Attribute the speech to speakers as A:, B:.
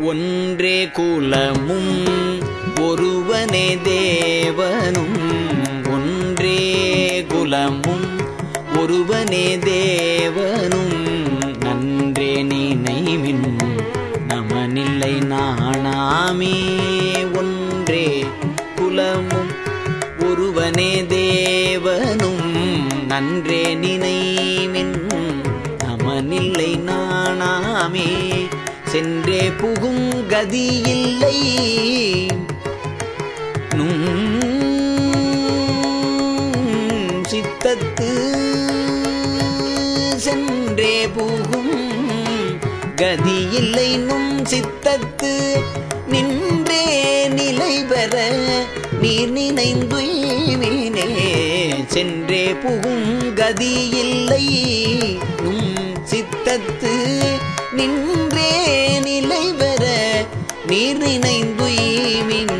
A: ஒன்றே குலமும் ஒருவனே தேவனும். ஒன்றே குலமும் ஒருவனே தேவனும். நன்றே நினைவின் நமனில்லை நாணாமே. ஒன்றே குலமும் ஒருவனே தேவனும். நன்றே நினைவின் நமனில்லை நாணாமே. சென்றே புகும் கதியில்லை. நும் சித்தத்து சென்றே புகும் கதியில்லை. நும் சித்தத்து நின்றே நிலை பெற நீர் நினைந்துய்வினே சென்றே புகும் கதியில்லை. நும் நீரினைந்துயிமின்